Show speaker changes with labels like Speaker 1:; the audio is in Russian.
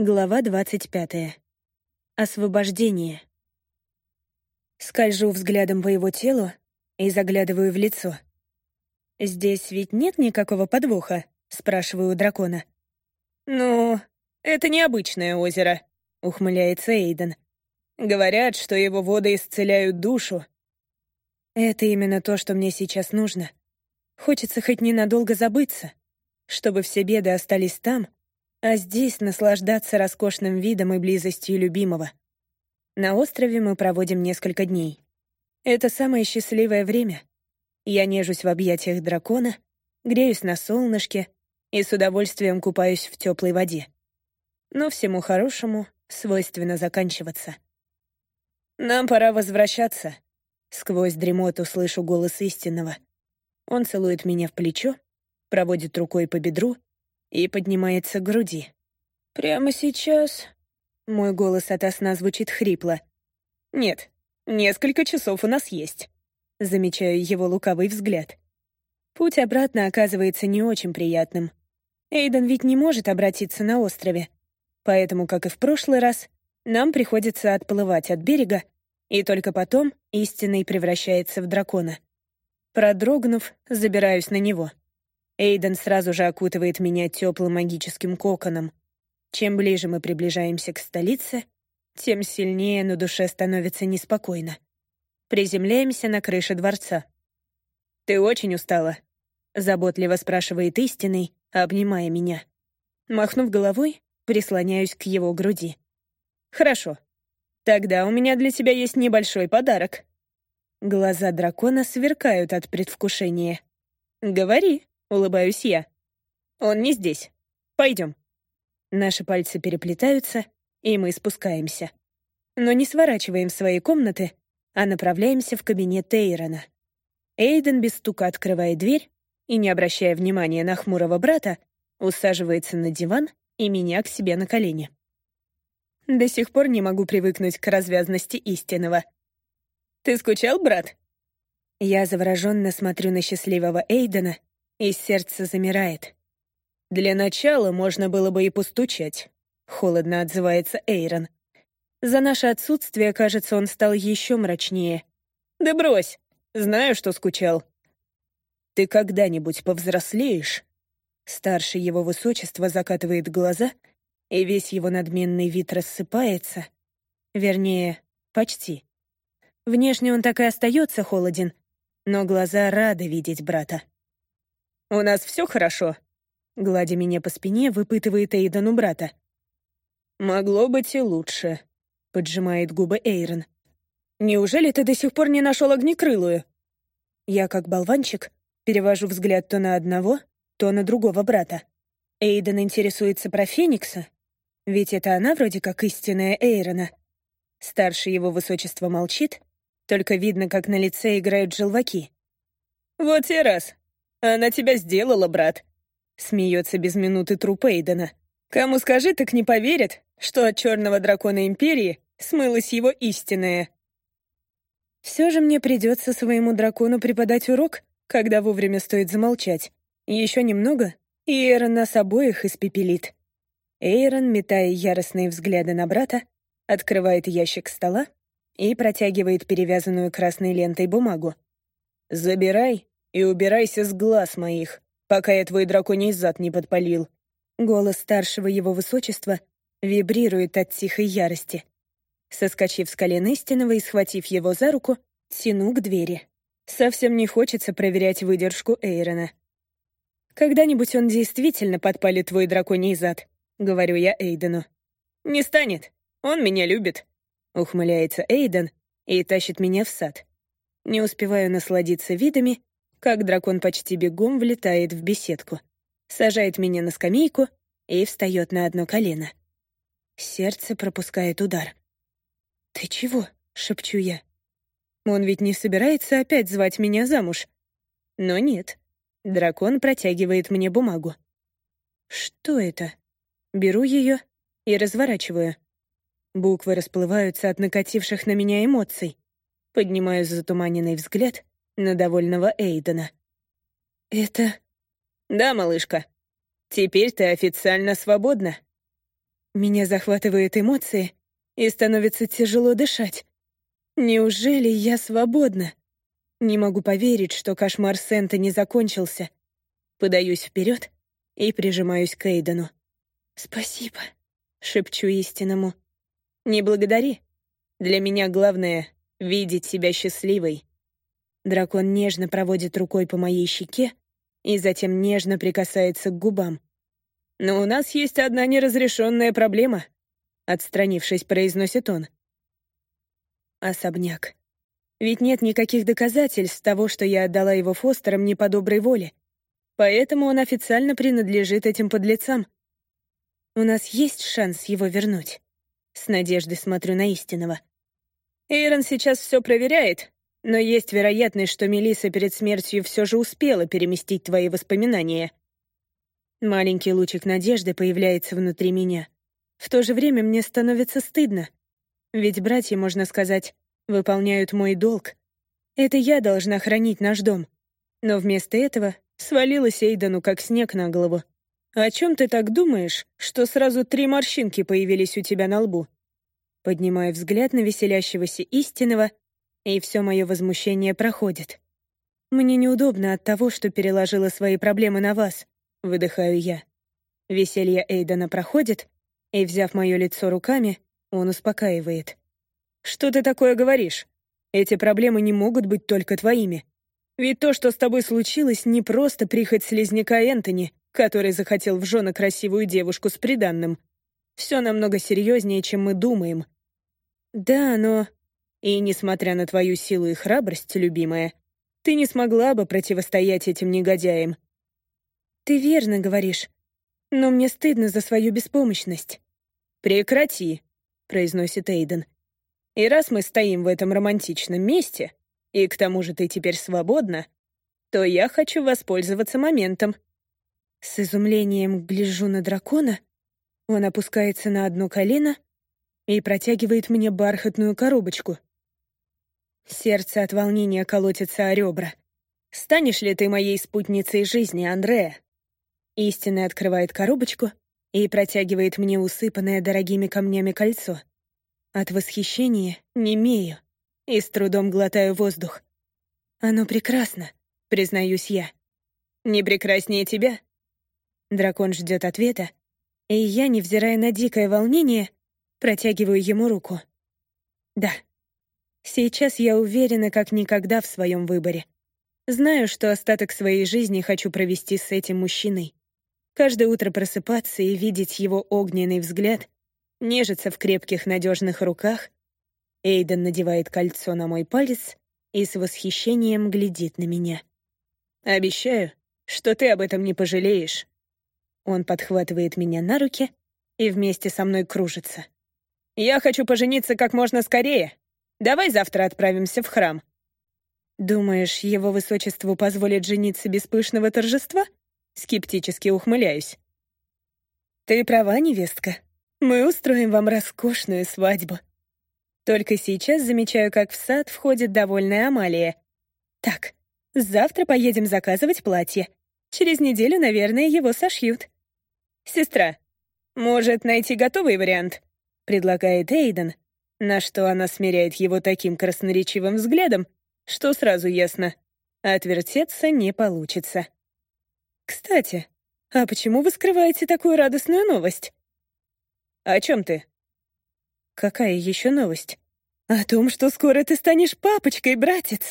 Speaker 1: Глава двадцать пятая. Освобождение. Скольжу взглядом по его телу и заглядываю в лицо. «Здесь ведь нет никакого подвоха?» — спрашиваю у дракона.
Speaker 2: «Ну, это необычное озеро», — ухмыляется Эйден. «Говорят, что его воды исцеляют душу».
Speaker 1: «Это именно то, что мне сейчас нужно. Хочется хоть ненадолго забыться, чтобы все беды остались там, а здесь наслаждаться роскошным видом и близостью любимого. На острове мы проводим несколько дней. Это самое счастливое время. Я нежусь в объятиях дракона, греюсь на солнышке и с удовольствием купаюсь в теплой воде. Но всему хорошему свойственно заканчиваться.
Speaker 2: «Нам пора возвращаться», —
Speaker 1: сквозь дремоту слышу голос истинного. Он целует меня в плечо, проводит рукой по бедру и поднимается к груди.
Speaker 2: «Прямо сейчас?»
Speaker 1: Мой голос ото сна звучит хрипло.
Speaker 2: «Нет, несколько часов у нас есть».
Speaker 1: Замечаю его лукавый взгляд. Путь обратно оказывается не очень приятным. Эйден ведь не может обратиться на острове. Поэтому, как и в прошлый раз, нам приходится отплывать от берега, и только потом истинный превращается в дракона. Продрогнув, забираюсь на него. Эйден сразу же окутывает меня теплым магическим коконом. Чем ближе мы приближаемся к столице, тем сильнее на душе становится неспокойно. Приземляемся на крыше дворца.
Speaker 2: «Ты очень устала?»
Speaker 1: — заботливо спрашивает истинный, обнимая меня. Махнув головой, прислоняюсь к его груди.
Speaker 2: «Хорошо. Тогда у меня для тебя есть небольшой подарок».
Speaker 1: Глаза дракона сверкают от предвкушения.
Speaker 2: «Говори», — улыбаюсь я. «Он не здесь. Пойдем».
Speaker 1: Наши пальцы переплетаются, и мы спускаемся. Но не сворачиваем свои комнаты, а направляемся в кабинет Тейрона. Эйден без стука открывает дверь и, не обращая внимания на хмурого брата, усаживается на диван и меня к себе на колени. До сих пор не могу привыкнуть к развязности истинного.
Speaker 2: «Ты скучал, брат?»
Speaker 1: Я завороженно смотрю на счастливого Эйдена и сердце замирает.
Speaker 2: «Для начала можно было бы и постучать», — холодно отзывается Эйрон.
Speaker 1: За наше отсутствие, кажется, он стал еще мрачнее.
Speaker 2: «Да брось! Знаю, что скучал».
Speaker 1: «Ты когда-нибудь повзрослеешь?» Старший его высочество закатывает глаза, и весь его надменный вид рассыпается. Вернее, почти. Внешне он так и остается холоден, но глаза рады видеть брата.
Speaker 2: «У нас все хорошо?»
Speaker 1: Гладя меня по спине, выпытывает Эйден у брата.
Speaker 2: «Могло быть и лучше», — поджимает губы Эйрон.
Speaker 1: «Неужели ты до сих пор не нашел огнекрылую?» Я, как болванчик, перевожу взгляд то на одного, то на другого брата. Эйден интересуется про Феникса, ведь это она вроде как истинная Эйрона. Старший его высочество молчит, только видно, как на лице играют желваки.
Speaker 2: «Вот и раз», она тебя сделала, брат.
Speaker 1: Смеется без минуты труп Эйдена.
Speaker 2: Кому скажи, так не поверят, что от черного дракона Империи смылась его истинная.
Speaker 1: Все же мне придется своему дракону преподать урок, когда вовремя стоит замолчать. Еще немного, и Эйрон нас обоих испепелит. Эйрон, метая яростные взгляды на брата, открывает ящик стола и протягивает перевязанную красной лентой бумагу.
Speaker 2: «Забирай и убирайся с глаз моих, пока я твой драконий зад не подпалил».
Speaker 1: Голос старшего его высочества вибрирует от тихой ярости. Соскочив с колен истинного и схватив его за руку, тяну к двери. Совсем не хочется проверять выдержку Эйрона. «Когда-нибудь он действительно подпалит твой драконий зад», — говорю я Эйдену.
Speaker 2: «Не станет. Он меня любит», —
Speaker 1: ухмыляется Эйден и тащит меня в сад. Не успеваю насладиться видами, как дракон почти бегом влетает в беседку, сажает меня на скамейку и встает на одно колено. Сердце пропускает удар. «Ты чего?» — шепчу я. Он ведь не собирается опять звать меня замуж. Но нет. Дракон протягивает мне бумагу. Что это? Беру ее и разворачиваю. Буквы расплываются от накативших на меня эмоций. Поднимаю затуманенный взгляд на довольного Эйдена. «Это...»
Speaker 2: «Да, малышка. Теперь ты официально свободна».
Speaker 1: Меня захватывают эмоции, и становится тяжело дышать. Неужели я свободна? Не могу поверить, что кошмар Сента не закончился. Подаюсь вперед и прижимаюсь к Эйдену. «Спасибо», — шепчу истинному. «Не благодари. Для меня главное — видеть себя счастливой». Дракон нежно проводит рукой по моей щеке и затем нежно прикасается к губам.
Speaker 2: «Но у нас есть одна неразрешенная проблема», — отстранившись, произносит он.
Speaker 1: Особняк. Ведь нет никаких доказательств того, что я отдала его Фостерам не по доброй воле. Поэтому он официально принадлежит этим подлецам. У нас есть шанс его вернуть. С надеждой смотрю на истинного.
Speaker 2: Эйрон сейчас все проверяет, но есть вероятность, что Мелиса перед смертью все же успела переместить твои воспоминания.
Speaker 1: Маленький лучик надежды появляется внутри меня. В то же время мне становится стыдно. Ведь братья, можно сказать, выполняют мой долг. Это я должна хранить наш дом. Но вместо этого свалилась Эйдану как снег на голову.
Speaker 2: «О чем ты так думаешь, что сразу три морщинки появились у тебя на лбу?»
Speaker 1: Поднимаю взгляд на веселящегося истинного, и все мое возмущение проходит. Мне неудобно от того, что переложила свои проблемы на вас, выдыхаю я. Веселье Эйдана проходит, и, взяв мое лицо руками, он успокаивает.
Speaker 2: «Что ты такое говоришь? Эти проблемы не могут быть только твоими. Ведь то, что с тобой случилось, не просто прихоть слизняка Энтони, который захотел в жены красивую девушку с приданным. Все намного серьезнее, чем мы думаем.
Speaker 1: Да, но...
Speaker 2: И несмотря на твою силу и храбрость, любимая, ты не смогла бы противостоять этим негодяям.
Speaker 1: Ты верно говоришь, но мне стыдно за свою беспомощность.
Speaker 2: Прекрати, произносит Эйден. И раз мы стоим в этом романтичном месте, и к тому же ты теперь свободна, то я хочу воспользоваться моментом.
Speaker 1: С изумлением гляжу на дракона. Он опускается на одно колено и протягивает мне бархатную коробочку. Сердце от волнения колотится о ребра.
Speaker 2: «Станешь ли ты моей спутницей жизни, Андрея?»
Speaker 1: Истинный открывает коробочку и протягивает мне усыпанное дорогими камнями кольцо. От восхищения немею и с трудом глотаю воздух. Оно прекрасно, признаюсь я.
Speaker 2: Не прекраснее тебя?
Speaker 1: Дракон ждет ответа, и я, невзирая на дикое волнение, протягиваю ему руку. Да, сейчас я уверена как никогда в своем выборе. Знаю, что остаток своей жизни хочу провести с этим мужчиной. Каждое утро просыпаться и видеть его огненный взгляд, нежиться в крепких надежных руках. Эйден надевает кольцо на мой палец и с восхищением глядит на меня.
Speaker 2: «Обещаю, что ты об этом не пожалеешь».
Speaker 1: Он подхватывает меня на руки и вместе со мной кружится.
Speaker 2: «Я хочу пожениться как можно скорее. Давай завтра отправимся в храм».
Speaker 1: «Думаешь, его высочеству позволит жениться без пышного торжества?» Скептически ухмыляюсь. «Ты права, невестка. Мы устроим вам роскошную свадьбу». Только сейчас замечаю, как в сад входит довольная Амалия. «Так, завтра поедем заказывать платье. Через неделю, наверное, его сошьют».
Speaker 2: «Сестра, может найти готовый вариант?» — предлагает Эйден, на что она смиряет его таким красноречивым взглядом, что сразу ясно — отвертеться не получится.
Speaker 1: «Кстати, а почему вы скрываете такую радостную новость?»
Speaker 2: «О чем ты?»
Speaker 1: «Какая еще новость?» «О том, что скоро ты станешь папочкой, братец!»